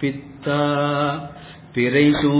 பித்தா பிறைசூ